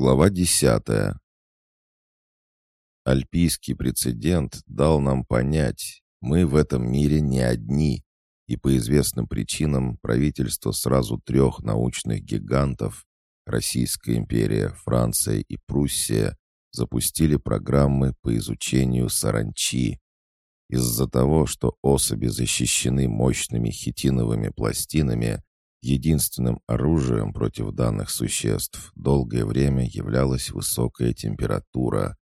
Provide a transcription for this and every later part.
Глава десятая. Альпийский прецедент дал нам понять, мы в этом мире не одни, и по известным причинам правительство сразу трех научных гигантов Российская империя, Франция и Пруссия запустили программы по изучению саранчи. Из-за того, что особи защищены мощными хитиновыми пластинами, Единственным оружием против данных существ долгое время являлась высокая температура.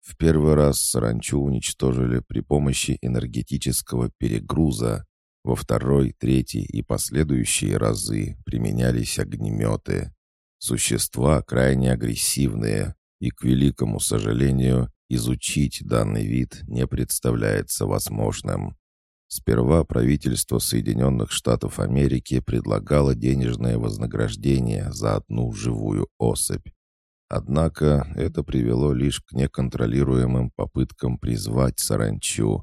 В первый раз саранчу уничтожили при помощи энергетического перегруза. Во второй, третий и последующие разы применялись огнеметы. Существа крайне агрессивные, и, к великому сожалению, изучить данный вид не представляется возможным. Сперва правительство Соединенных Штатов Америки предлагало денежное вознаграждение за одну живую особь. Однако это привело лишь к неконтролируемым попыткам призвать саранчу.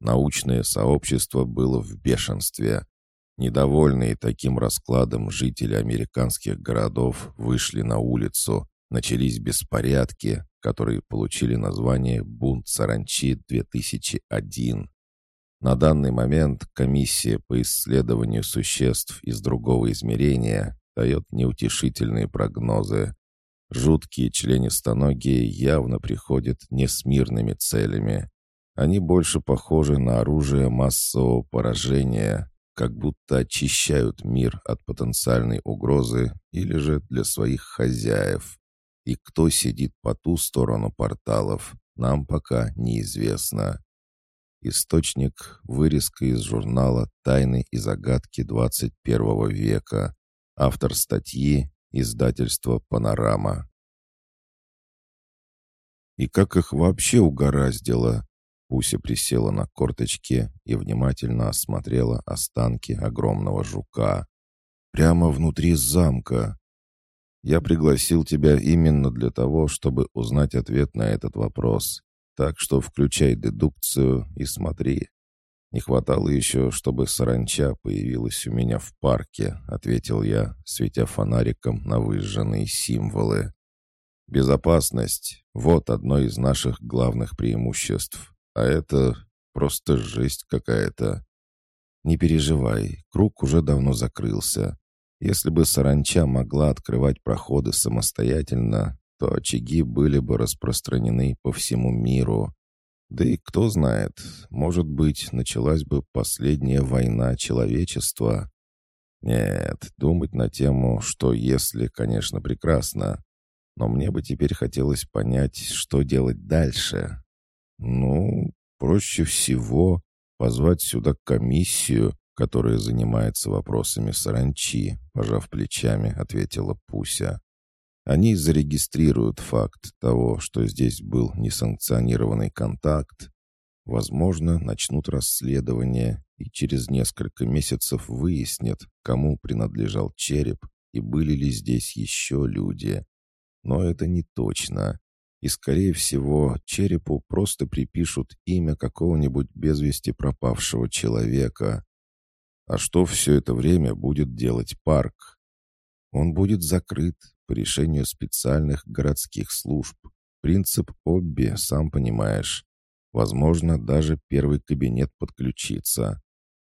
Научное сообщество было в бешенстве. Недовольные таким раскладом жители американских городов вышли на улицу. Начались беспорядки, которые получили название «Бунт саранчи-2001». На данный момент комиссия по исследованию существ из другого измерения дает неутешительные прогнозы. Жуткие членистоногие явно приходят не с мирными целями. Они больше похожи на оружие массового поражения, как будто очищают мир от потенциальной угрозы или же для своих хозяев. И кто сидит по ту сторону порталов, нам пока неизвестно. Источник — вырезка из журнала «Тайны и загадки 21 века». Автор статьи — издательство «Панорама». «И как их вообще угораздило?» Пуся присела на корточки и внимательно осмотрела останки огромного жука. «Прямо внутри замка. Я пригласил тебя именно для того, чтобы узнать ответ на этот вопрос. Так что включай дедукцию и смотри. Не хватало еще, чтобы саранча появилась у меня в парке, ответил я, светя фонариком на выжженные символы. Безопасность — вот одно из наших главных преимуществ. А это просто жесть какая-то. Не переживай, круг уже давно закрылся. Если бы саранча могла открывать проходы самостоятельно, то очаги были бы распространены по всему миру. Да и кто знает, может быть, началась бы последняя война человечества. Нет, думать на тему, что если, конечно, прекрасно. Но мне бы теперь хотелось понять, что делать дальше. Ну, проще всего позвать сюда комиссию, которая занимается вопросами саранчи, пожав плечами, ответила Пуся. Они зарегистрируют факт того, что здесь был несанкционированный контакт, возможно, начнут расследование и через несколько месяцев выяснят, кому принадлежал череп и были ли здесь еще люди. Но это не точно. И, скорее всего, черепу просто припишут имя какого-нибудь без вести пропавшего человека. А что все это время будет делать парк? Он будет закрыт, по решению специальных городских служб. Принцип обби, сам понимаешь. Возможно, даже первый кабинет подключится.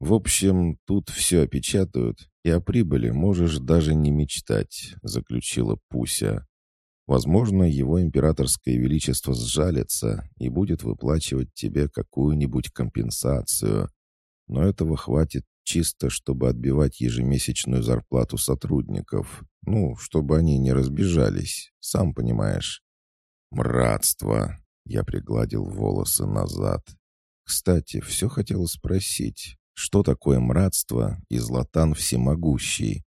В общем, тут все опечатают, и о прибыли можешь даже не мечтать», — заключила Пуся. «Возможно, его императорское величество сжалится и будет выплачивать тебе какую-нибудь компенсацию. Но этого хватит чисто, чтобы отбивать ежемесячную зарплату сотрудников. Ну, чтобы они не разбежались, сам понимаешь. Мратство. Я пригладил волосы назад. Кстати, все хотел спросить, что такое мратство и Златан всемогущий?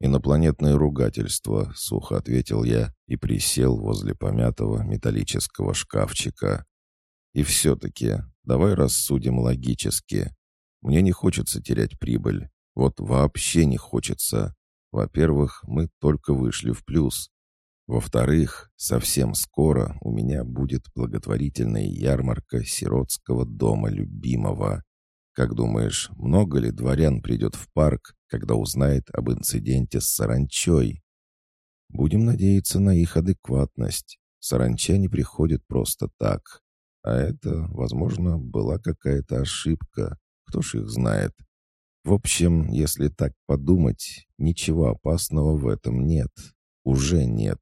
«Инопланетное ругательство», — сухо ответил я и присел возле помятого металлического шкафчика. «И все-таки давай рассудим логически. Мне не хочется терять прибыль. Вот вообще не хочется. Во-первых, мы только вышли в плюс. Во-вторых, совсем скоро у меня будет благотворительная ярмарка сиротского дома любимого. Как думаешь, много ли дворян придет в парк, когда узнает об инциденте с саранчой? Будем надеяться на их адекватность. Саранча не приходит просто так. А это, возможно, была какая-то ошибка. Кто ж их знает? В общем, если так подумать, ничего опасного в этом нет. Уже нет.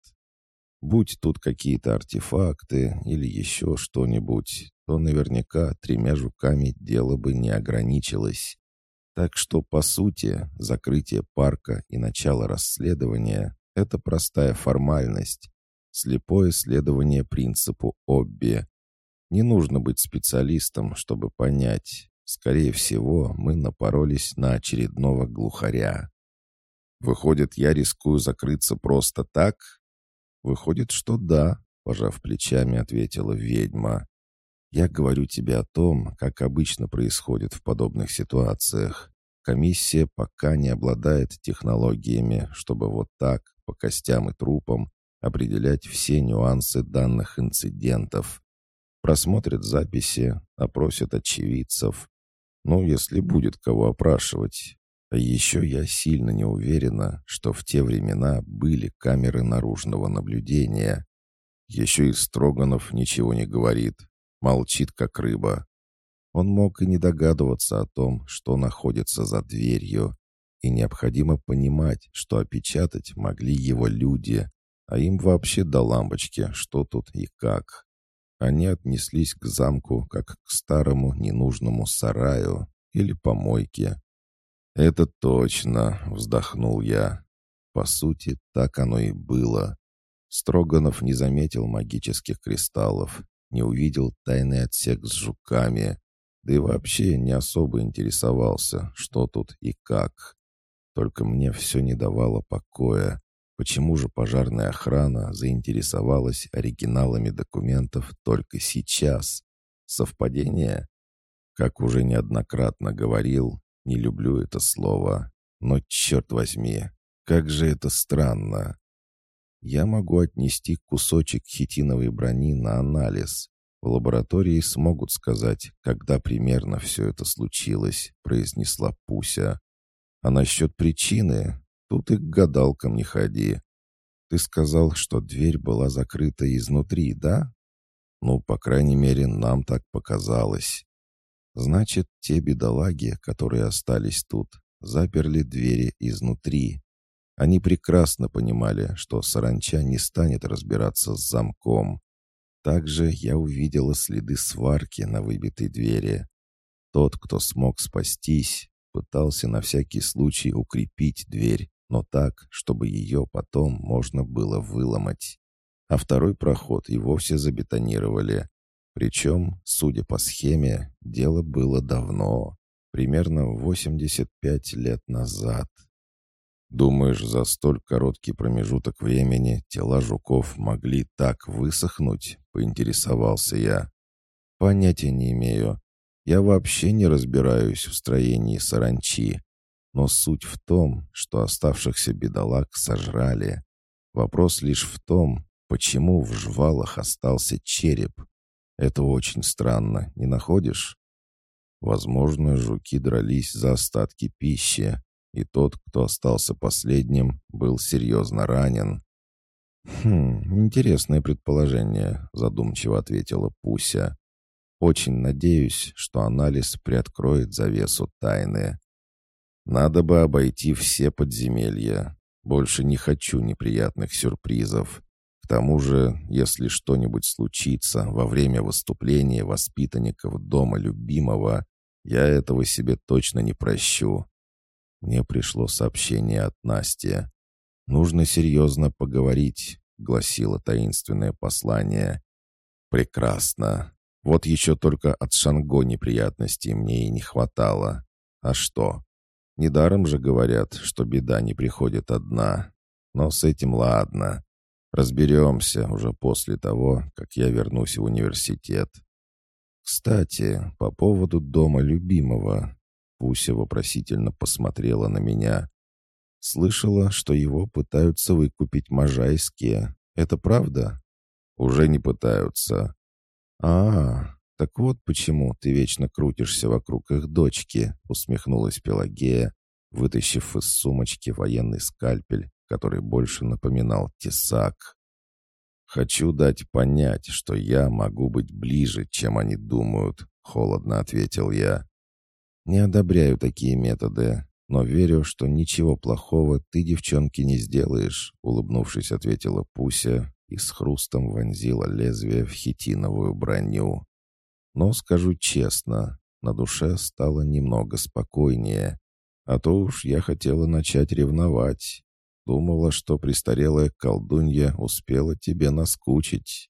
Будь тут какие-то артефакты или еще что-нибудь, то наверняка тремя жуками дело бы не ограничилось. Так что, по сути, закрытие парка и начало расследования — это простая формальность, слепое следование принципу Обби. Не нужно быть специалистом, чтобы понять. Скорее всего, мы напоролись на очередного глухаря. Выходит, я рискую закрыться просто так? Выходит, что да, пожав плечами, ответила ведьма. Я говорю тебе о том, как обычно происходит в подобных ситуациях. Комиссия пока не обладает технологиями, чтобы вот так, по костям и трупам, определять все нюансы данных инцидентов. Просмотрят записи, опросят очевидцев. Ну, если будет кого опрашивать. А еще я сильно не уверена, что в те времена были камеры наружного наблюдения. Еще и Строганов ничего не говорит, молчит как рыба. Он мог и не догадываться о том, что находится за дверью, и необходимо понимать, что опечатать могли его люди, а им вообще до лампочки, что тут и как. Они отнеслись к замку, как к старому ненужному сараю или помойке. «Это точно», — вздохнул я. По сути, так оно и было. Строганов не заметил магических кристаллов, не увидел тайный отсек с жуками, да и вообще не особо интересовался, что тут и как. Только мне все не давало покоя. Почему же пожарная охрана заинтересовалась оригиналами документов только сейчас? Совпадение? Как уже неоднократно говорил, не люблю это слово. Но, черт возьми, как же это странно. Я могу отнести кусочек хитиновой брони на анализ. В лаборатории смогут сказать, когда примерно все это случилось, произнесла Пуся. А насчет причины Тут и к гадалкам не ходи. Ты сказал, что дверь была закрыта изнутри, да? Ну, по крайней мере, нам так показалось. Значит, те бедолаги, которые остались тут, заперли двери изнутри. Они прекрасно понимали, что саранча не станет разбираться с замком. Также я увидела следы сварки на выбитой двери. Тот, кто смог спастись, пытался на всякий случай укрепить дверь, но так, чтобы ее потом можно было выломать. А второй проход и вовсе забетонировали. Причем, судя по схеме, дело было давно, примерно 85 лет назад. Думаешь, за столь короткий промежуток времени тела жуков могли так высохнуть? Поинтересовался я. Понятия не имею. Я вообще не разбираюсь в строении саранчи. Но суть в том, что оставшихся бедолаг сожрали. Вопрос лишь в том, почему в жвалах остался череп. Это очень странно, не находишь? Возможно, жуки дрались за остатки пищи, и тот, кто остался последним, был серьезно ранен. «Хм, интересное предположение», — задумчиво ответила Пуся. «Очень надеюсь, что анализ приоткроет завесу тайны. Надо бы обойти все подземелья. Больше не хочу неприятных сюрпризов. К тому же, если что-нибудь случится во время выступления воспитанников дома любимого, я этого себе точно не прощу. Мне пришло сообщение от Насти. «Нужно серьезно поговорить», — гласило таинственное послание. «Прекрасно. Вот еще только от Шанго неприятностей мне и не хватало. А что? Недаром же говорят, что беда не приходит одна. Но с этим ладно. Разберемся уже после того, как я вернусь в университет. Кстати, по поводу дома любимого. Пуся вопросительно посмотрела на меня. Слышала, что его пытаются выкупить можайские. Это правда? Уже не пытаются. А, -а, «Так вот почему ты вечно крутишься вокруг их дочки», — усмехнулась Пелагея, вытащив из сумочки военный скальпель который больше напоминал тесак. «Хочу дать понять, что я могу быть ближе, чем они думают», — холодно ответил я. «Не одобряю такие методы, но верю, что ничего плохого ты, девчонке, не сделаешь», — улыбнувшись, ответила Пуся и с хрустом вонзила лезвие в хитиновую броню. Но скажу честно, на душе стало немного спокойнее. А то уж я хотела начать ревновать. Думала, что престарелая колдунья успела тебе наскучить.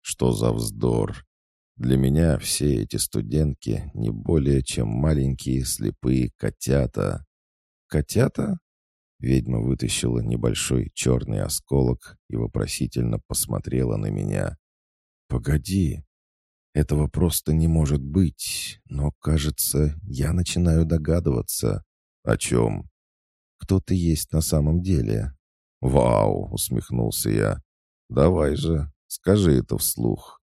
Что за вздор! Для меня все эти студентки не более чем маленькие слепые котята. Котята? Ведьма вытащила небольшой черный осколок и вопросительно посмотрела на меня. «Погоди, этого просто не может быть, но, кажется, я начинаю догадываться. О чем? Кто ты есть на самом деле? Вау, усмехнулся я. Давай же, скажи это вслух.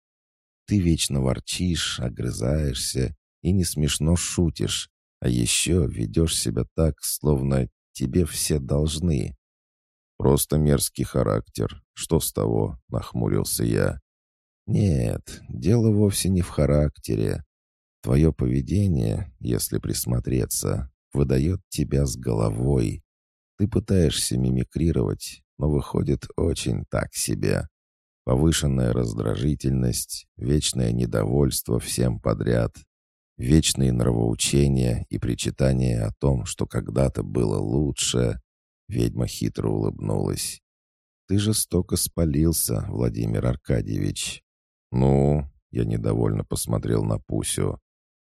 Ты вечно ворчишь, огрызаешься и не смешно шутишь, а еще ведешь себя так, словно тебе все должны. Просто мерзкий характер. Что с того? Нахмурился я. Нет, дело вовсе не в характере. Твое поведение, если присмотреться, выдает тебя с головой. Ты пытаешься мимикрировать, но выходит очень так себе. Повышенная раздражительность, вечное недовольство всем подряд, вечные нравоучения и причитания о том, что когда-то было лучше. Ведьма хитро улыбнулась. «Ты жестоко спалился, Владимир Аркадьевич. «Ну?» — я недовольно посмотрел на Пусю.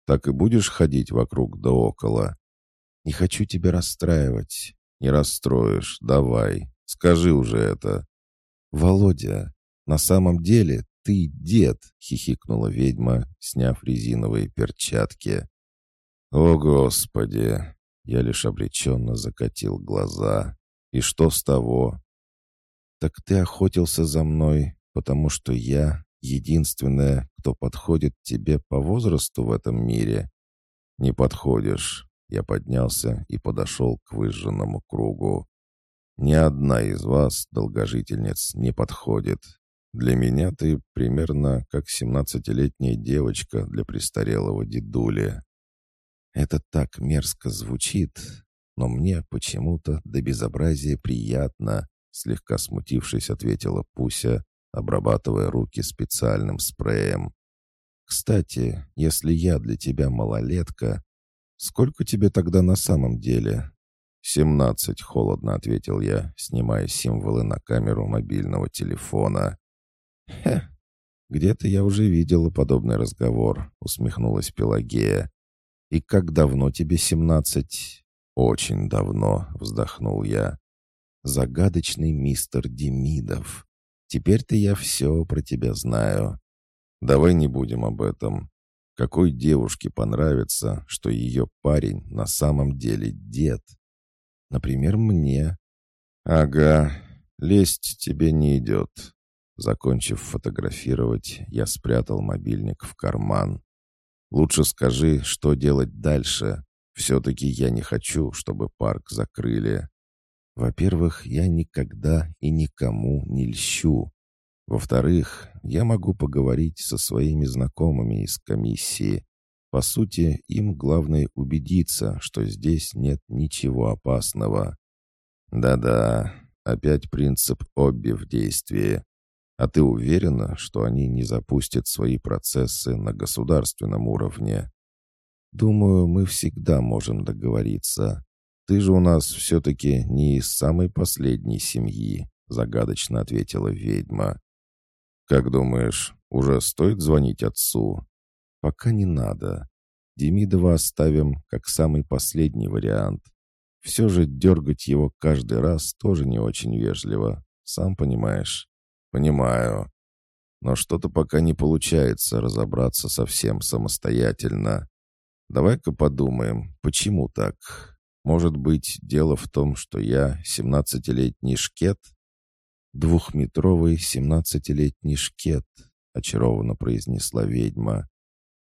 «Так и будешь ходить вокруг да около?» «Не хочу тебя расстраивать». «Не расстроишь. Давай. Скажи уже это». «Володя, на самом деле ты дед», — хихикнула ведьма, сняв резиновые перчатки. «О, Господи!» Я лишь обреченно закатил глаза. «И что с того?» «Так ты охотился за мной, потому что я единственная, кто подходит тебе по возрасту в этом мире. Не подходишь. Я поднялся и подошел к выжженному кругу. Ни одна из вас, долгожительниц, не подходит. Для меня ты примерно как семнадцатилетняя девочка для престарелого дедули. Это так мерзко звучит, но мне почему-то до безобразия приятно, слегка смутившись, ответила Пуся, обрабатывая руки специальным спреем. «Кстати, если я для тебя малолетка, сколько тебе тогда на самом деле?» «Семнадцать», — холодно ответил я, снимая символы на камеру мобильного телефона. «Хе, где-то я уже видела подобный разговор», — усмехнулась Пелагея. «И как давно тебе семнадцать?» «Очень давно», — вздохнул я. «Загадочный мистер Демидов. Теперь-то я все про тебя знаю. Давай не будем об этом. Какой девушке понравится, что ее парень на самом деле дед? Например, мне. Ага, лезть тебе не идет. Закончив фотографировать, я спрятал мобильник в карман. Лучше скажи, что делать дальше. Все-таки я не хочу, чтобы парк закрыли. Во-первых, я никогда и никому не льщу. Во-вторых, я могу поговорить со своими знакомыми из комиссии. По сути, им главное убедиться, что здесь нет ничего опасного. Да-да, опять принцип Обби в действии. А ты уверена, что они не запустят свои процессы на государственном уровне? Думаю, мы всегда можем договориться. «Ты же у нас все-таки не из самой последней семьи», — загадочно ответила ведьма. «Как думаешь, уже стоит звонить отцу?» «Пока не надо. Демидова оставим как самый последний вариант. Все же дергать его каждый раз тоже не очень вежливо, сам понимаешь». «Понимаю. Но что-то пока не получается разобраться совсем самостоятельно. Давай-ка подумаем, почему так?» Может быть, дело в том, что я семнадцатилетний шкет? Двухметровый семнадцатилетний шкет, очарованно произнесла ведьма.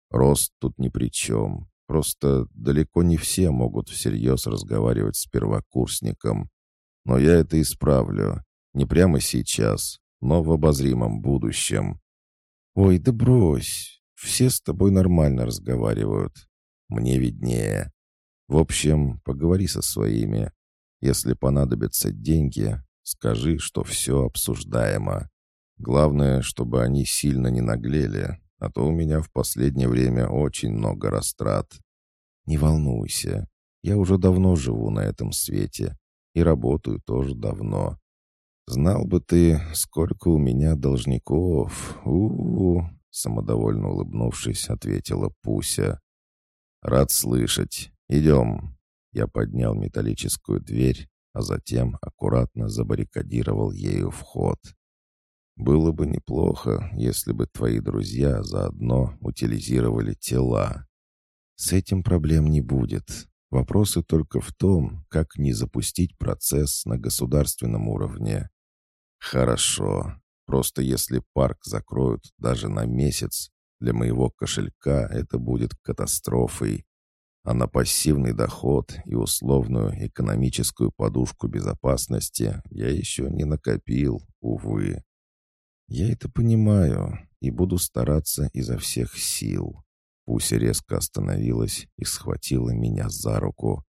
Рост тут ни при чем. Просто далеко не все могут всерьез разговаривать с первокурсником. Но я это исправлю. Не прямо сейчас, но в обозримом будущем. Ой, да брось. Все с тобой нормально разговаривают. Мне виднее. В общем, поговори со своими. Если понадобятся деньги, скажи, что все обсуждаемо. Главное, чтобы они сильно не наглели, а то у меня в последнее время очень много растрат. Не волнуйся, я уже давно живу на этом свете и работаю тоже давно. Знал бы ты, сколько у меня должников. У, -у, -у самодовольно улыбнувшись, ответила Пуся. Рад слышать. Идем. Я поднял металлическую дверь, а затем аккуратно забаррикадировал ею вход. Было бы неплохо, если бы твои друзья заодно утилизировали тела. С этим проблем не будет. Вопросы только в том, как не запустить процесс на государственном уровне. Хорошо. Просто если парк закроют даже на месяц, для моего кошелька это будет катастрофой. А на пассивный доход и условную экономическую подушку безопасности я еще не накопил, увы. Я это понимаю и буду стараться изо всех сил. Пуся резко остановилась и схватила меня за руку.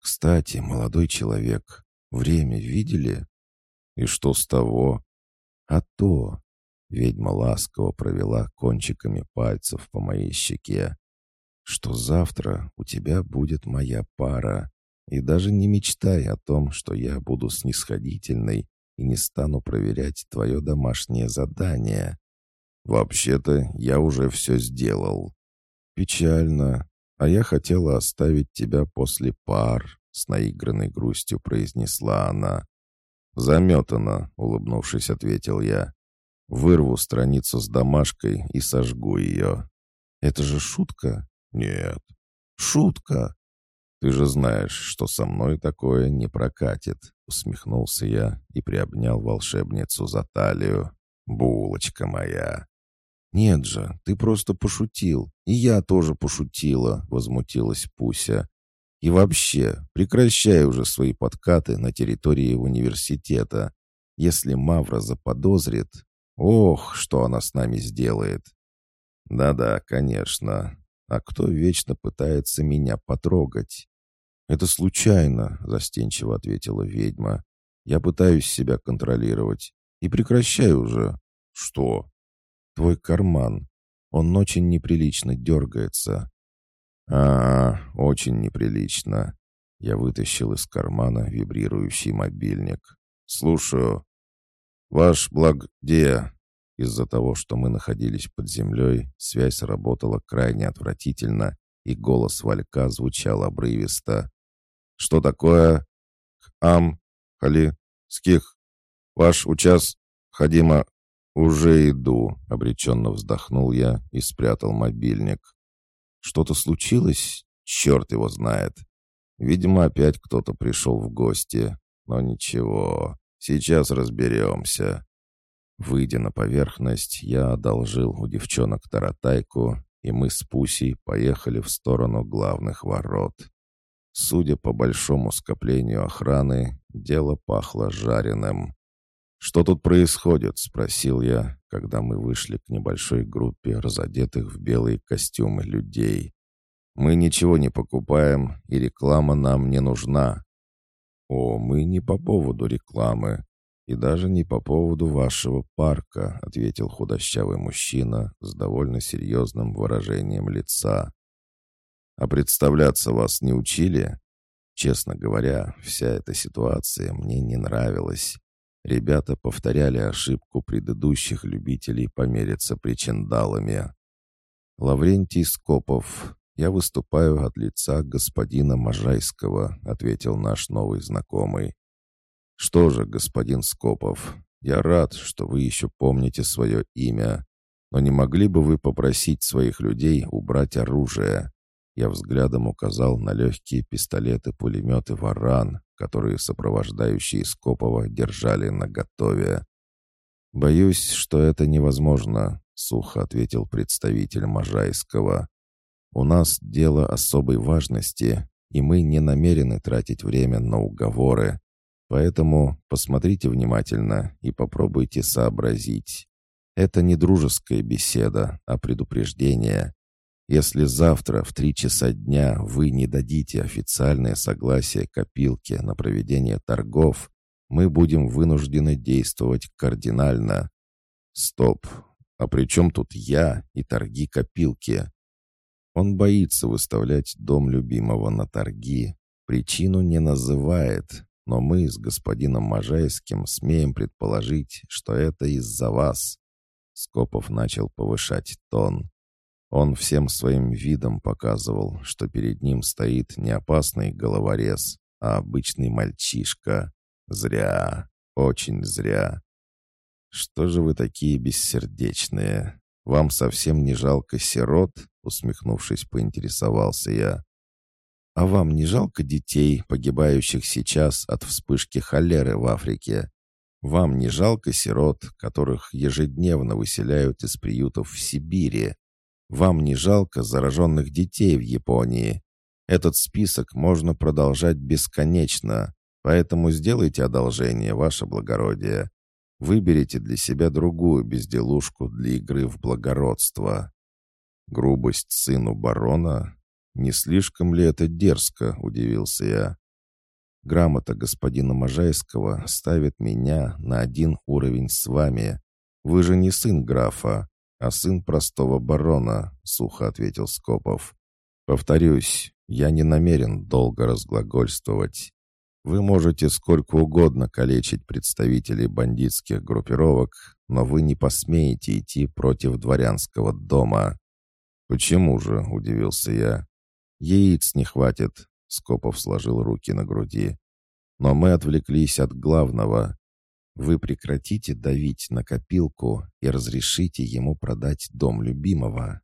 «Кстати, молодой человек, время видели?» «И что с того?» «А то...» Ведьма ласково провела кончиками пальцев по моей щеке. «Что завтра у тебя будет моя пара. И даже не мечтай о том, что я буду снисходительной и не стану проверять твое домашнее задание. Вообще-то я уже все сделал. Печально. А я хотела оставить тебя после пар, с наигранной грустью произнесла она. Заметана, улыбнувшись, ответил я. Вырву страницу с домашкой и сожгу ее. Это же шутка? Нет. Шутка. «Ты же знаешь, что со мной такое не прокатит», — усмехнулся я и приобнял волшебницу за талию. «Булочка моя!» «Нет же, ты просто пошутил, и я тоже пошутила», — возмутилась Пуся. «И вообще, прекращай уже свои подкаты на территории университета. Если Мавра заподозрит, ох, что она с нами сделает!» «Да-да, конечно. А кто вечно пытается меня потрогать? «Это случайно», — застенчиво ответила ведьма. «Я пытаюсь себя контролировать. И прекращай уже». «Что?» «Твой карман. Он очень неприлично дергается». «А, очень неприлично». Я вытащил из кармана вибрирующий мобильник. «Слушаю. Ваш благ где?» Из-за того, что мы находились под землей, связь работала крайне отвратительно, и голос Валька звучал обрывисто. «Что такое?» «Ам, Хали, Ских, ваш учас, Хадима, уже иду», — обреченно вздохнул я и спрятал мобильник. «Что-то случилось? Черт его знает. Видимо, опять кто-то пришел в гости. Но ничего, сейчас разберемся». Выйдя на поверхность, я одолжил у девчонок таратайку, и мы с Пусей поехали в сторону главных ворот. Судя по большому скоплению охраны, дело пахло жареным. «Что тут происходит?» — спросил я, когда мы вышли к небольшой группе разодетых в белые костюмы людей. «Мы ничего не покупаем, и реклама нам не нужна». «О, мы не по поводу рекламы. «И даже не по поводу вашего парка», — ответил худощавый мужчина с довольно серьезным выражением лица. «А представляться вас не учили?» Честно говоря, вся эта ситуация мне не нравилась. Ребята повторяли ошибку предыдущих любителей помериться причиндалами. «Лаврентий Скопов, я выступаю от лица господина Можайского», — ответил наш новый знакомый. «Что же, господин Скопов, я рад, что вы еще помните свое имя, но не могли бы вы попросить своих людей убрать оружие?» Я взглядом указал на легкие пистолеты-пулеметы «Варан», которые сопровождающие Скопова держали наготове. «Боюсь, что это невозможно», — сухо ответил представитель Можайского. «У нас дело особой важности, и мы не намерены тратить время на уговоры. Поэтому посмотрите внимательно и попробуйте сообразить. Это не дружеская беседа, а предупреждение. Если завтра в три часа дня вы не дадите официальное согласие копилке на проведение торгов, мы будем вынуждены действовать кардинально. Стоп. А при чем тут я и торги копилки? Он боится выставлять дом любимого на торги. Причину не называет, но мы с господином Можайским смеем предположить, что это из-за вас. Скопов начал повышать тон. Он всем своим видом показывал, что перед ним стоит не опасный головорез, а обычный мальчишка. Зря, очень зря. «Что же вы такие бессердечные? Вам совсем не жалко сирот?» Усмехнувшись, поинтересовался я. «А вам не жалко детей, погибающих сейчас от вспышки холеры в Африке? Вам не жалко сирот, которых ежедневно выселяют из приютов в Сибири? Вам не жалко зараженных детей в Японии? Этот список можно продолжать бесконечно, поэтому сделайте одолжение, ваше благородие. Выберите для себя другую безделушку для игры в благородство. Грубость сыну барона? Не слишком ли это дерзко, удивился я. Грамота господина Можайского ставит меня на один уровень с вами. Вы же не сын графа, а сын простого барона», — сухо ответил Скопов. «Повторюсь, я не намерен долго разглагольствовать. Вы можете сколько угодно калечить представителей бандитских группировок, но вы не посмеете идти против дворянского дома». «Почему же?» — удивился я. «Яиц не хватит», — Скопов сложил руки на груди. «Но мы отвлеклись от главного. Вы прекратите давить на копилку и разрешите ему продать дом любимого.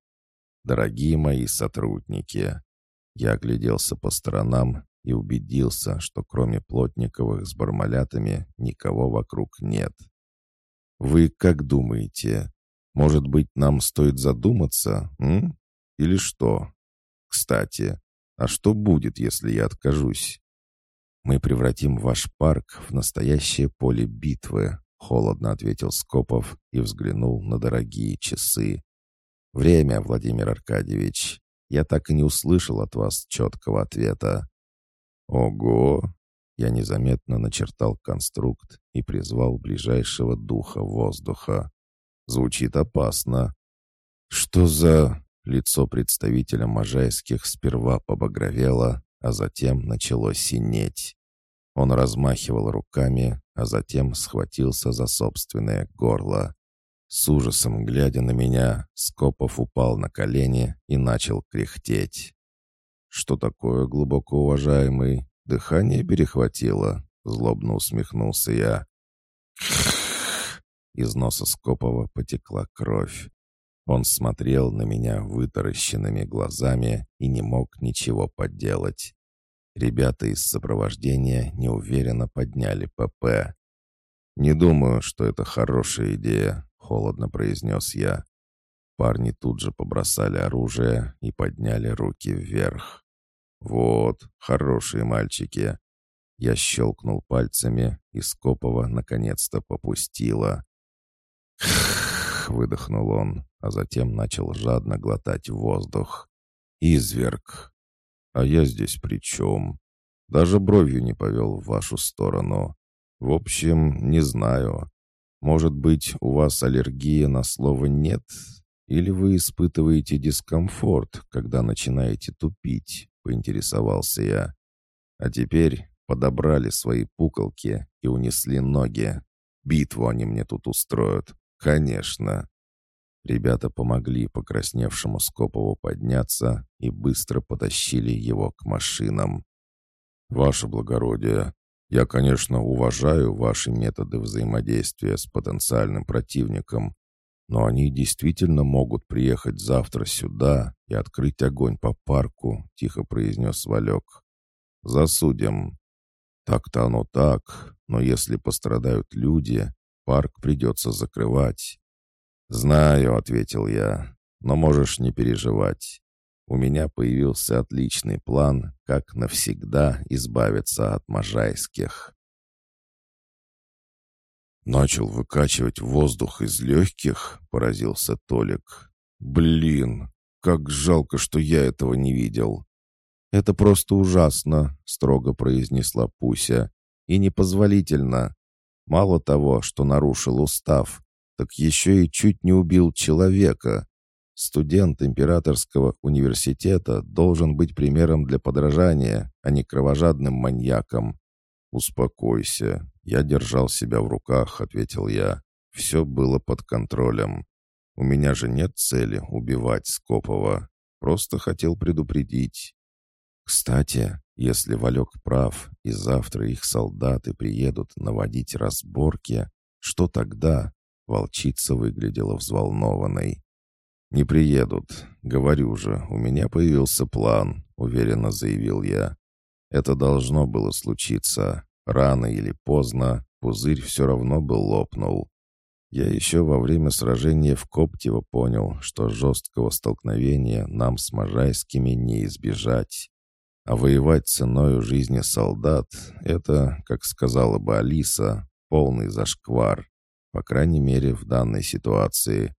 Дорогие мои сотрудники, я огляделся по сторонам и убедился, что кроме Плотниковых с бармалятами никого вокруг нет. Вы как думаете, может быть, нам стоит задуматься, м? Или что? Кстати, а что будет, если я откажусь? «Мы превратим ваш парк в настоящее поле битвы», — холодно ответил Скопов и взглянул на дорогие часы. «Время, Владимир Аркадьевич. Я так и не услышал от вас четкого ответа». «Ого!» Я незаметно начертал конструкт и призвал ближайшего духа воздуха. «Звучит опасно». «Что за...» Лицо представителя Можайских сперва побагровело, а затем начало синеть. Он размахивал руками, а затем схватился за собственное горло. С ужасом глядя на меня, Скопов упал на колени и начал кряхтеть. «Что такое, глубоко уважаемый? Дыхание перехватило?» — злобно усмехнулся я. Из носа Скопова потекла кровь. Он смотрел на меня вытаращенными глазами и не мог ничего поделать. Ребята из сопровождения неуверенно подняли ПП. «Не думаю, что это хорошая идея», — холодно произнес я. Парни тут же побросали оружие и подняли руки вверх. «Вот, хорошие мальчики!» Я щелкнул пальцами, и Скопова наконец-то попустила. «Хх!» — выдохнул он а затем начал жадно глотать воздух. «Изверг! А я здесь при чем? Даже бровью не повел в вашу сторону. В общем, не знаю. Может быть, у вас аллергия на слово «нет»? Или вы испытываете дискомфорт, когда начинаете тупить?» — поинтересовался я. «А теперь подобрали свои пуколки и унесли ноги. Битву они мне тут устроят. Конечно. Ребята помогли покрасневшему Скопову подняться и быстро потащили его к машинам. «Ваше благородие, я, конечно, уважаю ваши методы взаимодействия с потенциальным противником, но они действительно могут приехать завтра сюда и открыть огонь по парку», — тихо произнес Валек. «Засудим». «Так-то оно так, но если пострадают люди, парк придется закрывать. «Знаю», — ответил я, — «но можешь не переживать. У меня появился отличный план, как навсегда избавиться от можайских». «Начал выкачивать воздух из легких?» — поразился Толик. «Блин, как жалко, что я этого не видел!» «Это просто ужасно», — строго произнесла Пуся. «И непозволительно. Мало того, что нарушил устав, так еще и чуть не убил человека. Студент Императорского университета должен быть примером для подражания, а не кровожадным маньяком. «Успокойся. Я держал себя в руках», — ответил я. «Все было под контролем. У меня же нет цели убивать Скопова. Просто хотел предупредить. Кстати, если Валек прав, и завтра их солдаты приедут наводить разборки, что тогда?» Волчица выглядела взволнованной. «Не приедут. Говорю же, у меня появился план», — уверенно заявил я. «Это должно было случиться. Рано или поздно пузырь все равно бы лопнул. Я еще во время сражения в Коптево понял, что жесткого столкновения нам с Можайскими не избежать. А воевать ценою жизни солдат — это, как сказала бы Алиса, полный зашквар. По крайней мере, в данной ситуации.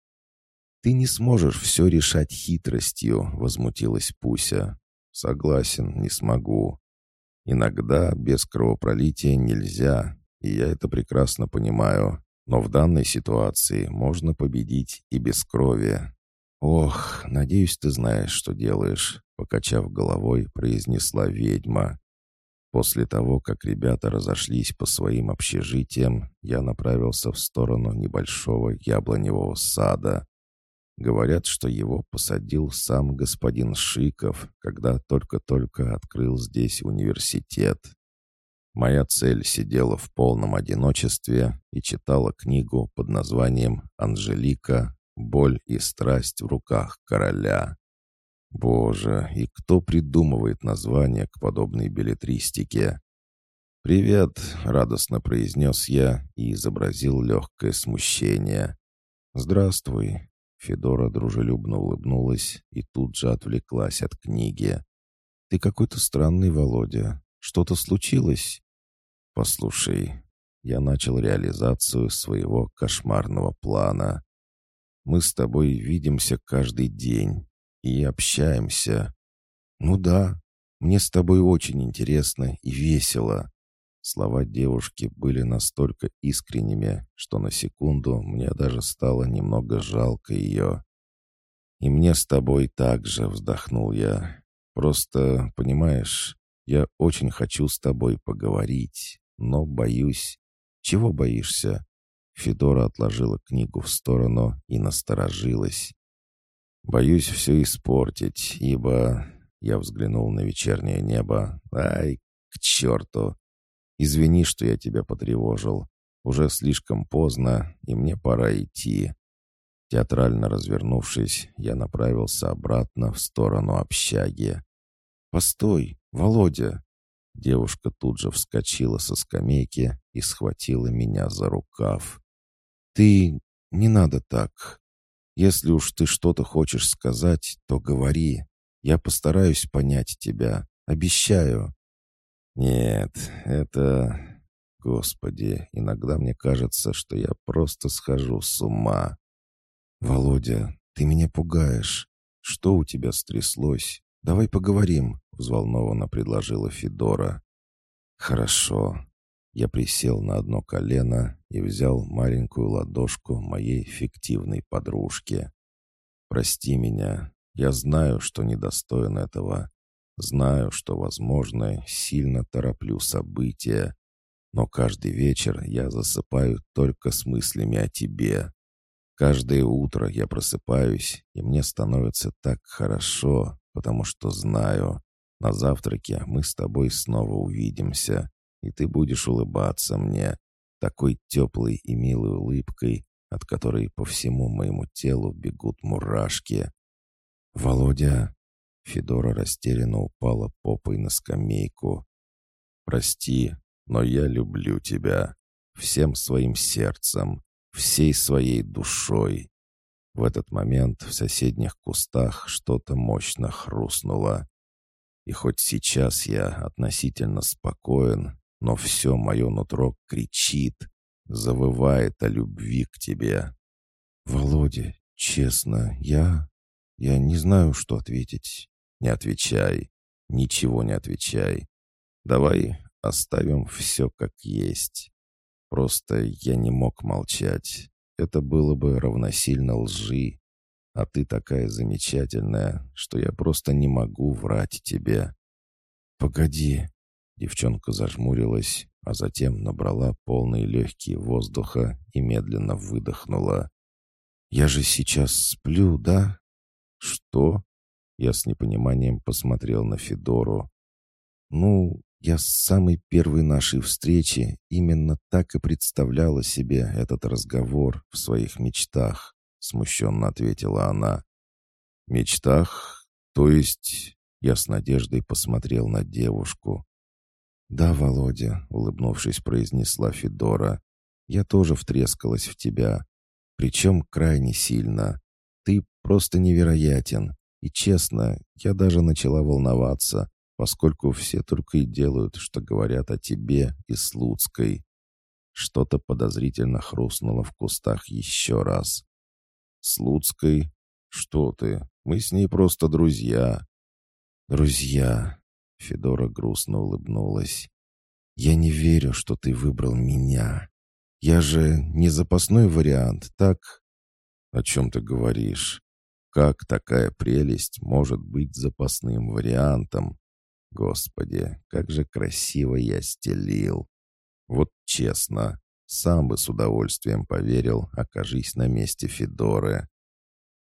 «Ты не сможешь все решать хитростью», — возмутилась Пуся. «Согласен, не смогу. Иногда без кровопролития нельзя, и я это прекрасно понимаю. Но в данной ситуации можно победить и без крови. «Ох, надеюсь, ты знаешь, что делаешь», — покачав головой, произнесла ведьма. После того, как ребята разошлись по своим общежитиям, я направился в сторону небольшого яблоневого сада. Говорят, что его посадил сам господин Шиков, когда только-только открыл здесь университет. Моя цель сидела в полном одиночестве и читала книгу под названием «Анжелика. Боль и страсть в руках короля». Боже, и кто придумывает название к подобной билетристике? «Привет», — радостно произнес я и изобразил легкое смущение. «Здравствуй». Федора дружелюбно улыбнулась и тут же отвлеклась от книги. «Ты какой-то странный, Володя. Что-то случилось?» «Послушай, я начал реализацию своего кошмарного плана. Мы с тобой видимся каждый день и общаемся. Ну да, мне с тобой очень интересно и весело. Слова девушки были настолько искренними, что на секунду мне даже стало немного жалко ее. «И мне с тобой так же», — вздохнул я. «Просто, понимаешь, я очень хочу с тобой поговорить, но боюсь». «Чего боишься?» Федора отложила книгу в сторону и насторожилась. Боюсь все испортить, ибо...» Я взглянул на вечернее небо. «Ай, к черту! Извини, что я тебя потревожил. Уже слишком поздно, и мне пора идти». Театрально развернувшись, я направился обратно в сторону общаги. «Постой, Володя!» Девушка тут же вскочила со скамейки и схватила меня за рукав. «Ты... не надо так. Если уж ты что-то хочешь сказать, то говори. Я постараюсь понять тебя. Обещаю». «Нет, это... Господи, иногда мне кажется, что я просто схожу с ума». «Володя, ты меня пугаешь. Что у тебя стряслось? Давай поговорим», — взволнованно предложила Федора. «Хорошо». Я присел на одно колено и взял маленькую ладошку моей фиктивной подружки. «Прости меня. Я знаю, что недостоин этого. Знаю, что, возможно, сильно тороплю события. Но каждый вечер я засыпаю только с мыслями о тебе. Каждое утро я просыпаюсь, и мне становится так хорошо, потому что знаю, на завтраке мы с тобой снова увидимся, и ты будешь улыбаться мне, такой теплой и милой улыбкой, от которой по всему моему телу бегут мурашки. «Володя!» Федора растерянно упала попой на скамейку. «Прости, но я люблю тебя. Всем своим сердцем, всей своей душой». В этот момент в соседних кустах что-то мощно хрустнуло. И хоть сейчас я относительно спокоен, но все мое нутро кричит завывает о любви к тебе. Володя, честно, я... я не знаю, что ответить. Не отвечай. Ничего не отвечай. Давай оставим все как есть. Просто я не мог молчать. Это было бы равносильно лжи. А ты такая замечательная, что я просто не могу врать тебе. Погоди. Девчонка зажмурилась, а затем набрала полные легкие воздуха и медленно выдохнула. «Я же сейчас сплю, да?» «Что?» Я с непониманием посмотрел на Федору. «Ну, я с самой первой нашей встречи именно так и представляла себе этот разговор в своих мечтах», — смущенно ответила она. «Мечтах? То есть...» Я с надеждой посмотрел на девушку. «Да, Володя», — улыбнувшись, произнесла Федора. «Я тоже втрескалась в тебя. Причем крайне сильно. Ты просто невероятен. И честно, я даже начала волноваться, поскольку все только и делают, что говорят о тебе и Слуцкой. Что-то подозрительно хрустнуло в кустах еще раз. «Слуцкой? Что ты? Мы с ней просто друзья». «Друзья», — Федора грустно улыбнулась. «Я не верю, что ты выбрал меня. Я же не запасной вариант, так?» «О чем ты говоришь? Как такая прелесть может быть запасным вариантом? Господи, как же красиво я стелил! Вот честно, сам бы с удовольствием поверил, окажись на месте Федоры.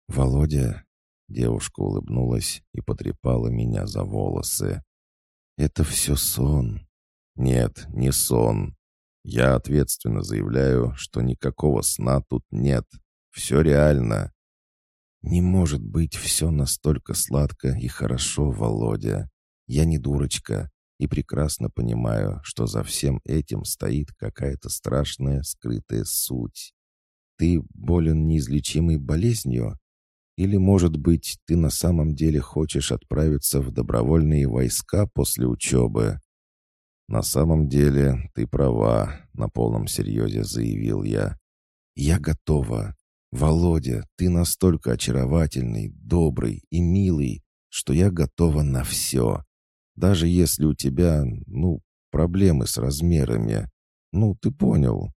«Володя», — девушка улыбнулась и потрепала меня за волосы. «Это все сон». «Нет, не сон. Я ответственно заявляю, что никакого сна тут нет. Все реально. «Не может быть все настолько сладко и хорошо, Володя. Я не дурочка и прекрасно понимаю, что за всем этим стоит какая-то страшная скрытая суть. Ты болен неизлечимой болезнью? Или, может быть, ты на самом деле хочешь отправиться в добровольные войска после учебы?» «На самом деле ты права», — на полном серьезе заявил я. «Я готова. «Володя, ты настолько очаровательный, добрый и милый, что я готова на все. Даже если у тебя, ну, проблемы с размерами. Ну, ты понял».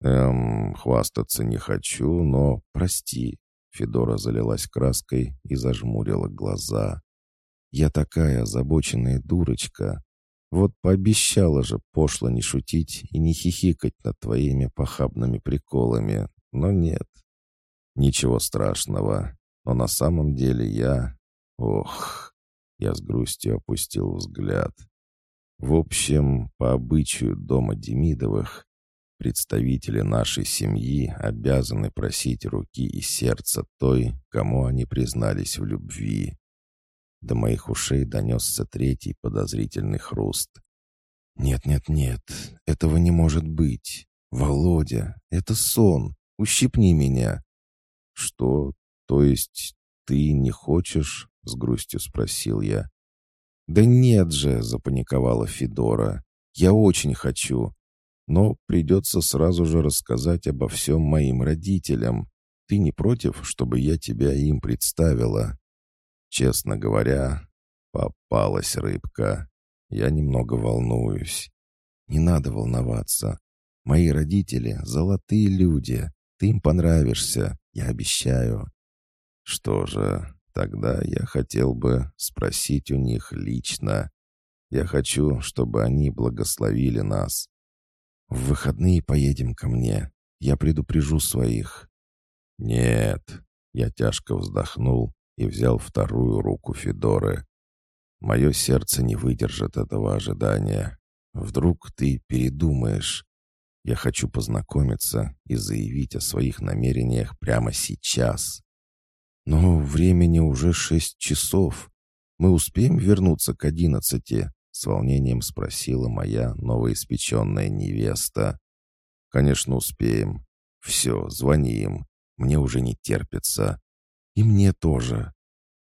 «Эм, хвастаться не хочу, но прости». Федора залилась краской и зажмурила глаза. «Я такая озабоченная дурочка. Вот пообещала же пошло не шутить и не хихикать над твоими похабными приколами, но нет. Ничего страшного. Но на самом деле я... Ох... Я с грустью опустил взгляд. В общем, по обычаю дома Демидовых, представители нашей семьи обязаны просить руки и сердца той, кому они признались в любви. До моих ушей донесся третий подозрительный хруст. «Нет-нет-нет, этого не может быть. Володя, это сон. Ущипни меня. «Что? То есть ты не хочешь?» — с грустью спросил я. «Да нет же!» — запаниковала Федора. «Я очень хочу. Но придется сразу же рассказать обо всем моим родителям. Ты не против, чтобы я тебя им представила?» Честно говоря, попалась рыбка. Я немного волнуюсь. Не надо волноваться. Мои родители — золотые люди. Ты им понравишься. Я обещаю». «Что же, тогда я хотел бы спросить у них лично. Я хочу, чтобы они благословили нас. В выходные поедем ко мне. Я предупрежу своих». «Нет». Я тяжко вздохнул и взял вторую руку Федоры. «Мое сердце не выдержит этого ожидания. Вдруг ты передумаешь. Я хочу познакомиться и заявить о своих намерениях прямо сейчас. Но времени уже шесть часов. Мы успеем вернуться к одиннадцати? С волнением спросила моя новоиспеченная невеста. Конечно, успеем. Все, звони им. Мне уже не терпится. И мне тоже.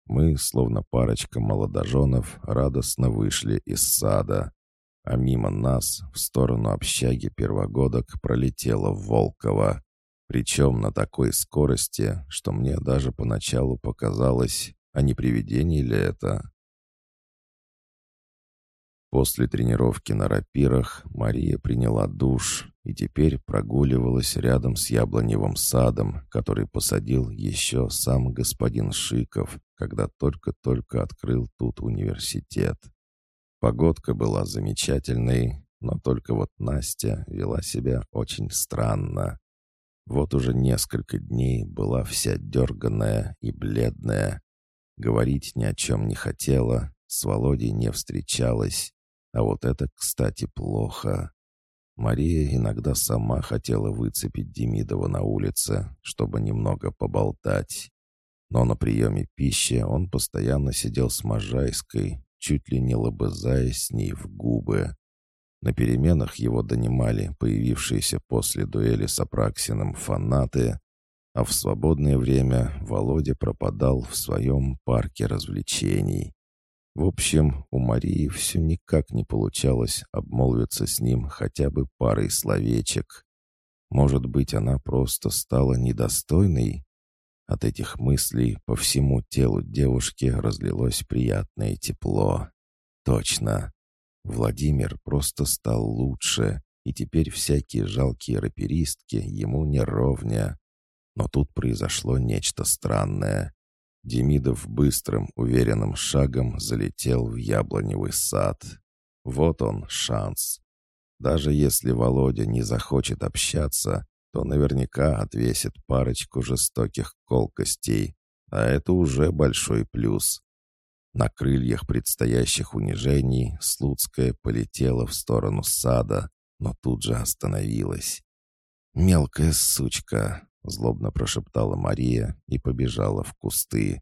Мы, словно парочка молодоженов, радостно вышли из сада. а мимо нас, в сторону общаги первогодок, пролетела Волкова. Причем на такой скорости, что мне даже поначалу показалось, а не привидение ли это? После тренировки на рапирах Мария приняла душ и теперь прогуливалась рядом с яблоневым садом, который посадил еще сам господин Шиков, когда только-только открыл тут университет. Погодка была замечательной, но только вот Настя вела себя очень странно. Вот уже несколько дней была вся дерганная и бледная. Говорить ни о чем не хотела, с Володей не встречалась, а вот это, кстати, плохо. Мария иногда сама хотела выцепить Демидова на улице, чтобы немного поболтать. Но на приеме пищи он постоянно сидел с Можайской, чуть ли не лобызая с ней в губы. На переменах его донимали появившиеся после дуэли с Апраксиным фанаты, а в свободное время Володя пропадал в своем парке развлечений. В общем, у Марии все никак не получалось обмолвиться с ним хотя бы парой словечек. Может быть, она просто стала недостойной? От этих мыслей по всему телу девушки разлилось приятное тепло. Точно. Владимир просто стал лучше, и теперь всякие жалкие раперистки ему не ровня. Но тут произошло нечто странное. Демидов быстрым, уверенным шагом залетел в яблоневый сад. Вот он, шанс. Даже если Володя не захочет общаться, то наверняка отвесит парочку жестоких колкостей, а это уже большой плюс. На крыльях предстоящих унижений Слуцкая полетела в сторону сада, но тут же остановилась. «Мелкая сучка!» — злобно прошептала Мария и побежала в кусты.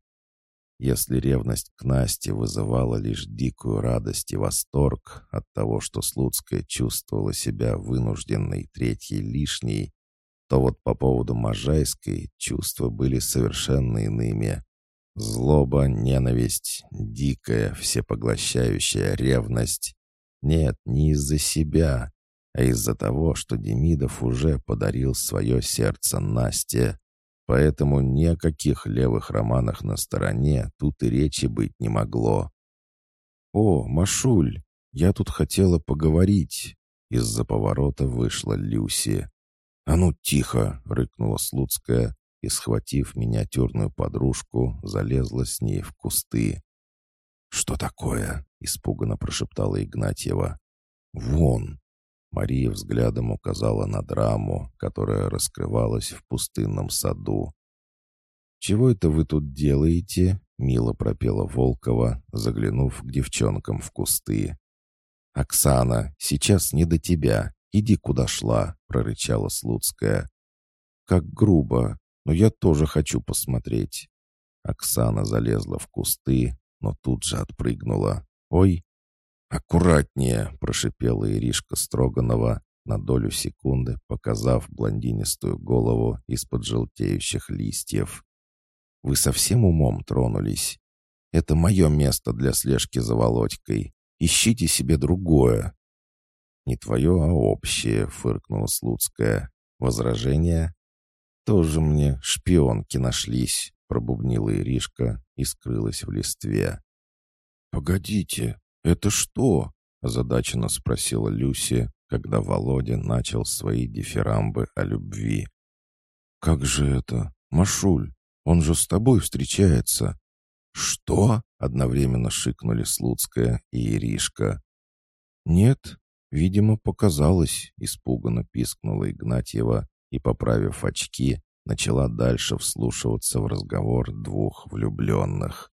Если ревность к Насте вызывала лишь дикую радость и восторг от того, что Слуцкая чувствовала себя вынужденной третьей лишней, то вот по поводу Можайской чувства были совершенно иными. Злоба, ненависть, дикая, всепоглощающая ревность. Нет, не из-за себя, а из-за того, что Демидов уже подарил свое сердце Насте. Поэтому ни о каких левых романах на стороне тут и речи быть не могло. «О, Машуль, я тут хотела поговорить!» Из-за поворота вышла Люси. «А ну, тихо!» — рыкнула Слуцкая и, схватив миниатюрную подружку, залезла с ней в кусты. «Что такое?» — испуганно прошептала Игнатьева. «Вон!» Мария взглядом указала на драму, которая раскрывалась в пустынном саду. «Чего это вы тут делаете?» — мило пропела Волкова, заглянув к девчонкам в кусты. «Оксана, сейчас не до тебя. Иди, куда шла», — прорычала Слуцкая. «Как грубо, но я тоже хочу посмотреть». Оксана залезла в кусты, но тут же отпрыгнула. «Ой, «Аккуратнее!» — прошипела Иришка Строганова, на долю секунды показав блондинистую голову из-под желтеющих листьев. «Вы совсем умом тронулись? Это мое место для слежки за Володькой. Ищите себе другое». «Не твое, а общее», — фыркнула Слуцкая. «Возражения?» «Тоже мне шпионки нашлись», — пробубнила Иришка и скрылась в листве. «Погодите, «Это что?» — озадаченно спросила Люси, когда Володя начал свои дифирамбы о любви. «Как же это? Машуль, он же с тобой встречается!» «Что?» — одновременно шикнули Слуцкая и Иришка. «Нет, видимо, показалось», — испуганно пискнула Игнатьева и, поправив очки, начала дальше вслушиваться в разговор двух влюбленных.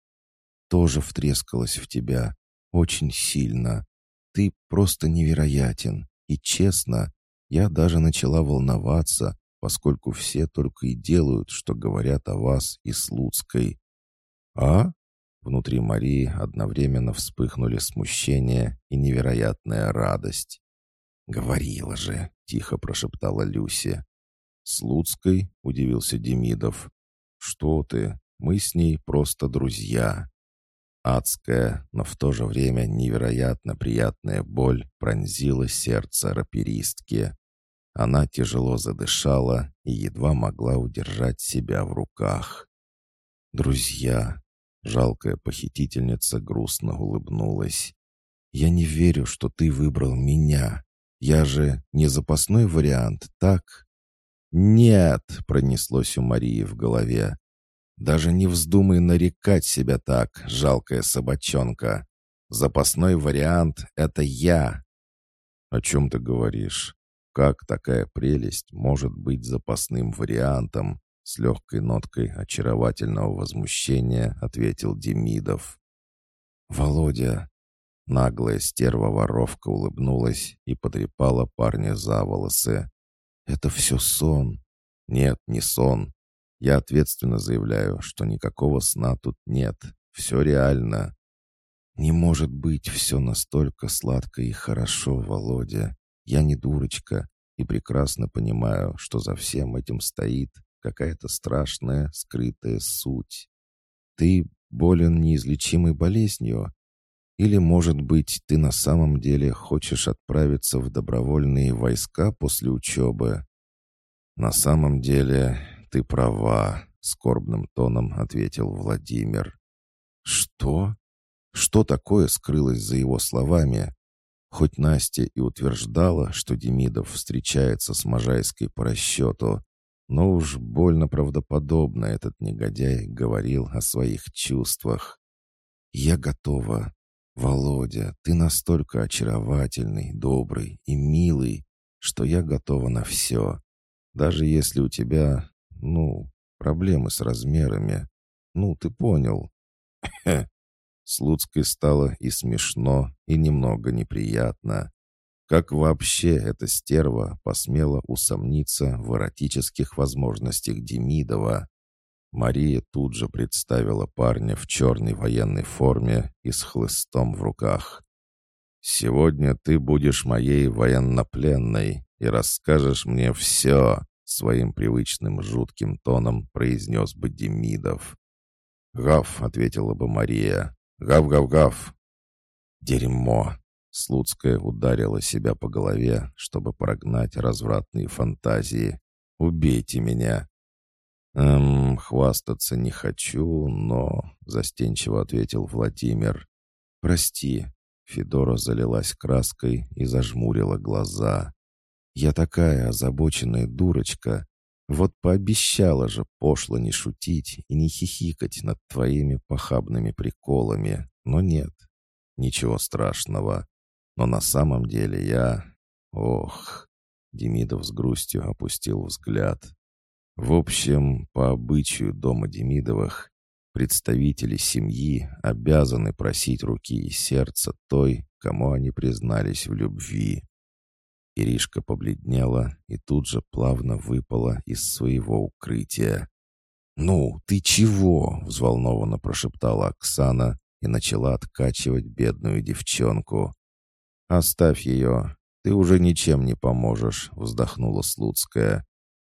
«Тоже втрескалась в тебя. Очень сильно. Ты просто невероятен. И честно, я даже начала волноваться, поскольку все только и делают, что говорят о вас и Слуцкой. А? Внутри Марии одновременно вспыхнули смущение и невероятная радость. «Говорила же!» — тихо прошептала Люся. «Слуцкой?» — удивился Демидов. «Что ты? Мы с ней просто друзья». Адская, но в то же время невероятно приятная боль пронзила сердце раперистки. Она тяжело задышала и едва могла удержать себя в руках. «Друзья!» — жалкая похитительница грустно улыбнулась. «Я не верю, что ты выбрал меня. Я же не запасной вариант, так?» «Нет!» — пронеслось у Марии в голове. Даже не вздумай нарекать себя так, жалкая собачонка. Запасной вариант — это я. О чем ты говоришь? Как такая прелесть может быть запасным вариантом? С легкой ноткой очаровательного возмущения ответил Демидов. «Володя!» Наглая стерва-воровка улыбнулась и потрепала парня за волосы. «Это все сон». «Нет, не сон. Я ответственно заявляю, что никакого сна тут нет. Все реально. Не может быть все настолько сладко и хорошо, Володя. Я не дурочка и прекрасно понимаю, что за всем этим стоит какая-то страшная скрытая суть. Ты болен неизлечимой болезнью? Или, может быть, ты на самом деле хочешь отправиться в добровольные войска после учебы? На самом деле, «Ты права», — скорбным тоном ответил Владимир. «Что? Что такое скрылось за его словами?» Хоть Настя и утверждала, что Демидов встречается с Можайской по расчету, но уж больно правдоподобно этот негодяй говорил о своих чувствах. «Я готова. Володя, ты настолько очаровательный, добрый и милый, что я готова на все. Даже если у тебя ну, проблемы с размерами. Ну, ты понял. Слуцкой стало и смешно, и немного неприятно. Как вообще эта стерва посмела усомниться в эротических возможностях Демидова? Мария тут же представила парня в черной военной форме и с хлыстом в руках. «Сегодня ты будешь моей военнопленной и расскажешь мне все, Своим привычным жутким тоном произнес бы Демидов. «Гав», — ответила бы Мария. «Гав-гав-гав». «Дерьмо!» Слуцкая ударила себя по голове, чтобы прогнать развратные фантазии. «Убейте меня!» «Эм, хвастаться не хочу, но...» — застенчиво ответил Владимир. «Прости». Федора залилась краской и зажмурила глаза. Я такая озабоченная дурочка. Вот пообещала же пошло не шутить и не хихикать над твоими похабными приколами. Но нет, ничего страшного. Но на самом деле я... Ох... Демидов с грустью опустил взгляд. В общем, по обычаю дома Демидовых, представители семьи обязаны просить руки и сердца той, кому они признались в любви. Иришка побледнела и тут же плавно выпала из своего укрытия. «Ну, ты чего?» — взволнованно прошептала Оксана и начала откачивать бедную девчонку. «Оставь ее, ты уже ничем не поможешь», — вздохнула Слуцкая.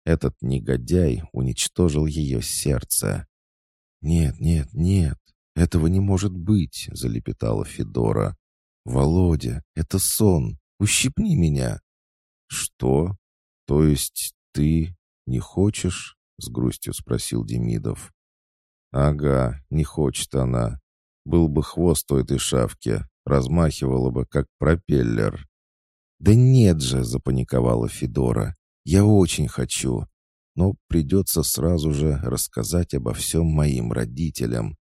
«Этот негодяй уничтожил ее сердце». «Нет, нет, нет, этого не может быть», — залепетала Федора. «Володя, это сон, ущипни меня». «Что? То есть ты не хочешь?» — с грустью спросил Демидов. «Ага, не хочет она. Был бы хвост у этой шавки, размахивала бы, как пропеллер». «Да нет же!» — запаниковала Федора. «Я очень хочу, но придется сразу же рассказать обо всем моим родителям.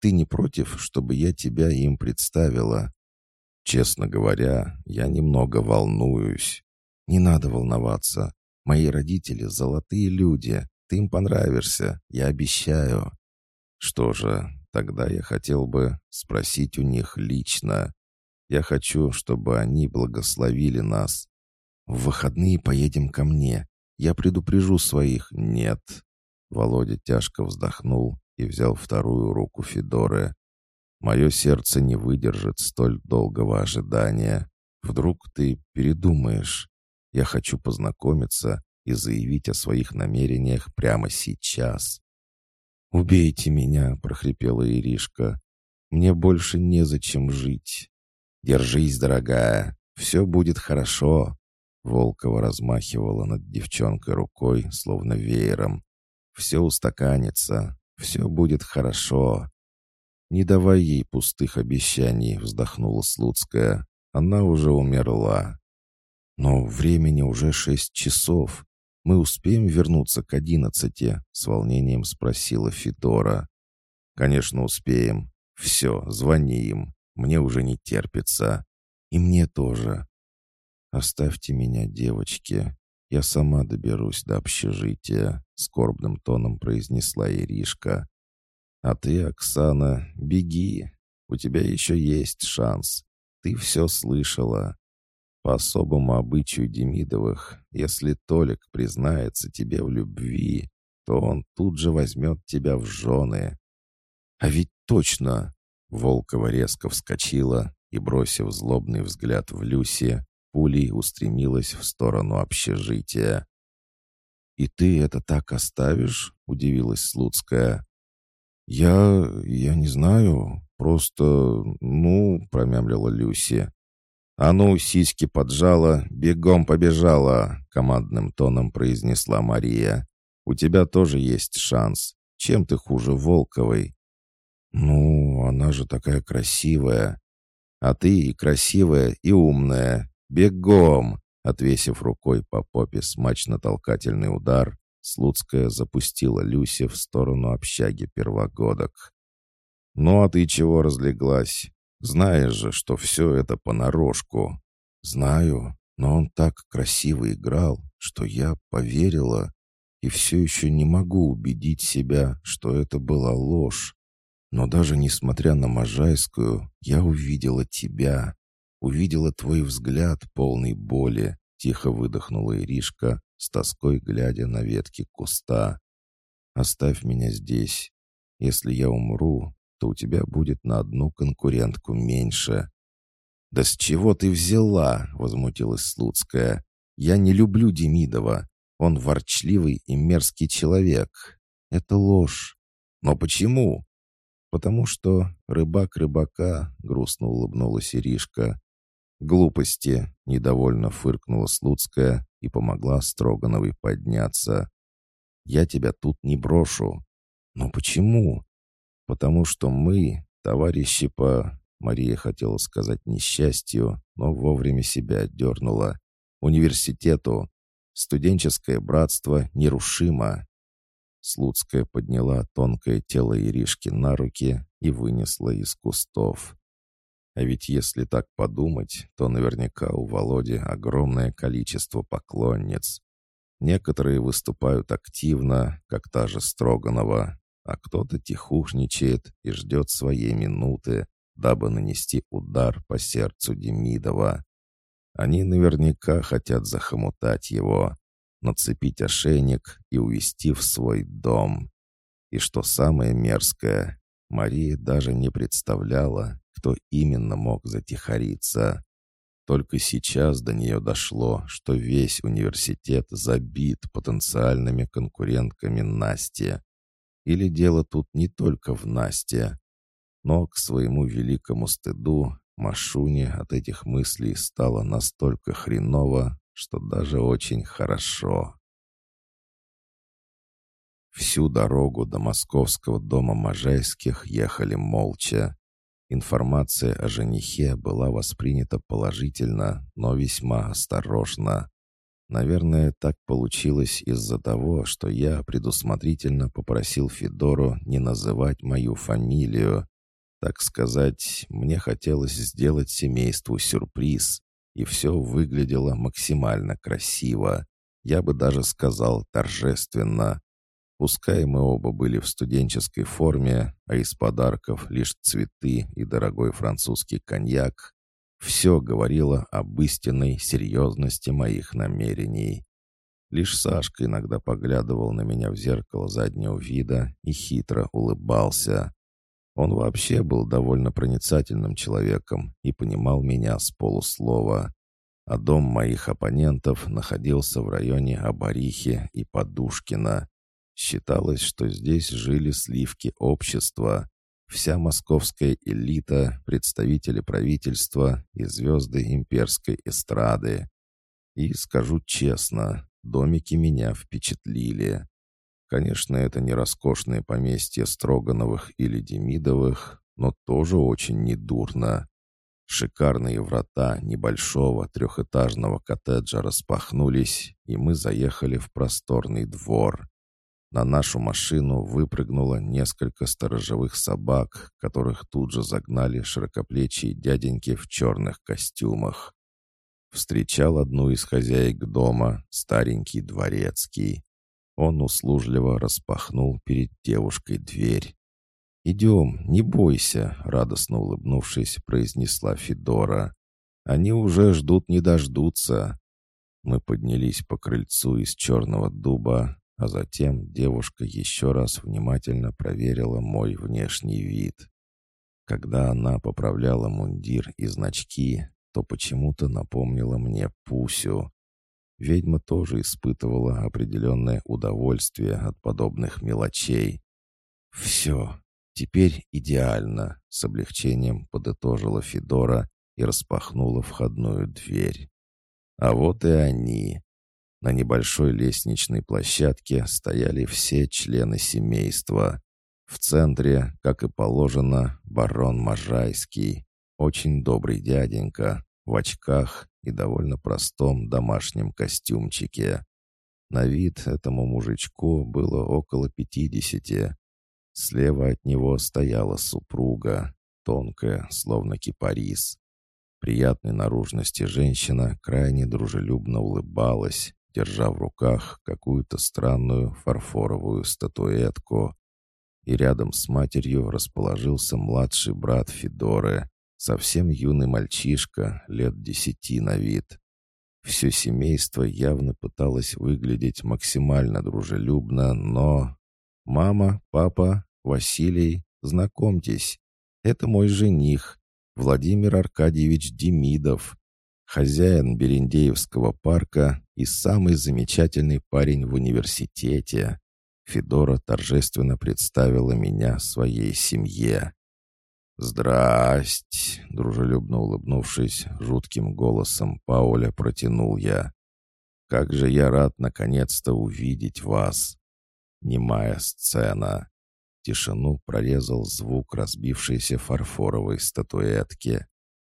Ты не против, чтобы я тебя им представила?» «Честно говоря, я немного волнуюсь». «Не надо волноваться. Мои родители — золотые люди. Ты им понравишься, я обещаю». «Что же, тогда я хотел бы спросить у них лично. Я хочу, чтобы они благословили нас. В выходные поедем ко мне. Я предупрежу своих. Нет». Володя тяжко вздохнул и взял вторую руку Федоры. «Мое сердце не выдержит столь долгого ожидания. Вдруг ты передумаешь?» Я хочу познакомиться и заявить о своих намерениях прямо сейчас. «Убейте меня!» — прохрипела Иришка. Мне больше незачем жить. Держись, дорогая, все будет хорошо. Волкова размахивала над девчонкой рукой, словно веером. «Все устаканится, все будет хорошо». «Не давай ей пустых обещаний», — вздохнула Слуцкая. «Она уже умерла». «Но времени уже шесть часов. Мы успеем вернуться к одиннадцати?» — с волнением спросила Федора. «Конечно, успеем. Все, звони им. Мне уже не терпится. И мне тоже. «Оставьте меня, девочки. Я сама доберусь до общежития», — скорбным тоном произнесла Иришка. «А ты, Оксана, беги. У тебя еще есть шанс. Ты все слышала. По особому обычаю Демидовых, если Толик признается тебе в любви, то он тут же возьмет тебя в жены». «А ведь точно!» Волкова резко вскочила и, бросив злобный взгляд в Люси, пулей устремилась в сторону общежития. «И ты это так оставишь?» — удивилась Слуцкая. «Я... я не знаю. Просто... ну...» — промямлила Люси. «А ну, сиськи поджала, бегом побежала!» — командным тоном произнесла Мария. «У тебя тоже есть шанс. Чем ты хуже Волковой?» «Ну, она же такая красивая. А ты и красивая, и умная. «Бегом!» Отвесив рукой по попе смачно-толкательный удар, Слуцкая запустила Люси в сторону общаги первогодок. «Ну а ты чего разлеглась? Знаешь же, что все это понарошку». «Знаю, но он так красиво играл, что я поверила и все еще не могу убедить себя, что это была ложь. Но даже несмотря на Можайскую, я увидела тебя, Увидела твой взгляд, полный боли, тихо выдохнула Иришка, с тоской глядя на ветки куста. «Оставь меня здесь. Если я умру, то у тебя будет на одну конкурентку меньше». «Да с чего ты взяла?» — возмутилась Слуцкая. «Я не люблю Демидова. Он ворчливый и мерзкий человек. Это ложь. Но почему?» «Потому что рыбак рыбака», — грустно улыбнулась Иришка, «Глупости!» — недовольно фыркнула Слуцкая и помогла Строгановой подняться. «Я тебя тут не брошу». «Но почему?» «Потому что мы, товарищи по...» Мария хотела сказать несчастью, но вовремя себя отдернула. «Университету. Студенческое братство нерушимо». Слуцкая подняла тонкое тело Иришки на руки и вынесла из кустов. А ведь если так подумать, то наверняка у Володи огромное количество поклонниц. Некоторые выступают активно, как та же Строганова, а кто-то тихушничает и ждет своей минуты, дабы нанести удар по сердцу Демидова. Они наверняка хотят захомутать его, нацепить ошейник и увести в свой дом. И что самое мерзкое, Мария даже не представляла, кто именно мог затихариться. Только сейчас до нее дошло, что весь университет забит потенциальными конкурентками Насти. Или дело тут не только в Насте. Но к своему великому стыду Машуне от этих мыслей стало настолько хреново, что даже очень хорошо. Всю дорогу до московского дома Можайских ехали молча. Информация о женихе была воспринята положительно, но весьма осторожно. Наверное, так получилось из-за того, что я предусмотрительно попросил Федору не называть мою фамилию. Так сказать, мне хотелось сделать семейству сюрприз, и все выглядело максимально красиво. Я бы даже сказал торжественно. Пускай мы оба были в студенческой форме, а из подарков лишь цветы и дорогой французский коньяк, все говорило об истинной серьезности моих намерений. Лишь Сашка иногда поглядывал на меня в зеркало заднего вида и хитро улыбался. Он вообще был довольно проницательным человеком и понимал меня с полуслова. А дом моих оппонентов находился в районе Абарихи и Подушкина, Считалось, что здесь жили сливки общества. Вся московская элита, представители правительства и звезды имперской эстрады. И скажу честно, домики меня впечатлили. Конечно, это не роскошное поместье Строгановых или Демидовых, но тоже очень недурно. Шикарные врата небольшого трехэтажного коттеджа распахнулись, и мы заехали в просторный двор. На нашу машину выпрыгнуло несколько сторожевых собак, которых тут же загнали широкоплечие дяденьки в черных костюмах. Встречал одну из хозяек дома, старенький дворецкий. Он услужливо распахнул перед девушкой дверь. «Идем, не бойся», — радостно улыбнувшись, произнесла Федора. «Они уже ждут не дождутся». Мы поднялись по крыльцу из черного дуба, а затем девушка еще раз внимательно проверила мой внешний вид. Когда она поправляла мундир и значки, то почему-то напомнила мне Пусю. Ведьма тоже испытывала определенное удовольствие от подобных мелочей. «Все, Теперь идеально, с облегчением подытожила Федора и распахнула входную дверь. А вот и они. На небольшой лестничной площадке стояли все члены семейства. В центре, как и положено, барон Можайский, очень добрый дяденька, в очках и довольно простом домашнем костюмчике. На вид этому мужичку было около пятидесяти, Слева от него стояла супруга, тонкая, словно кипарис. Приятной наружности женщина крайне дружелюбно улыбалась, держа в руках какую-то странную фарфоровую статуэтку. И рядом с матерью расположился младший брат Федоры, совсем юный мальчишка, лет десяти на вид. Все семейство явно пыталось выглядеть максимально дружелюбно, но «Мама, папа, Василий, знакомьтесь, это мой жених, Владимир Аркадьевич Демидов, хозяин Берендеевского парка и самый замечательный парень в университете». Федора торжественно представила меня своей семье. «Здрасте!» — дружелюбно улыбнувшись, жутким голосом Пауля протянул я. «Как же я рад наконец-то увидеть вас!» Немая сцена. Тишину прорезал звук разбившейся фарфоровой статуэтки.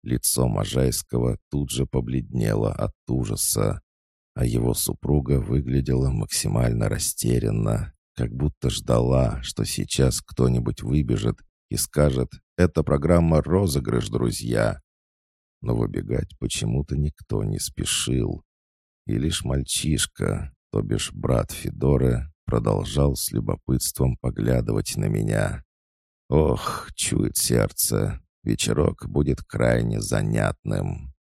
Лицо Можайского тут же побледнело от ужаса, а его супруга выглядела максимально растерянно, как будто ждала, что сейчас кто-нибудь выбежит и скажет «Это программа «Розыгрыш, друзья». Но выбегать почему-то никто не спешил. И лишь мальчишка, то бишь брат Федоры, продолжал с любопытством поглядывать на меня. Ох, чует сердце, вечерок будет крайне занятным.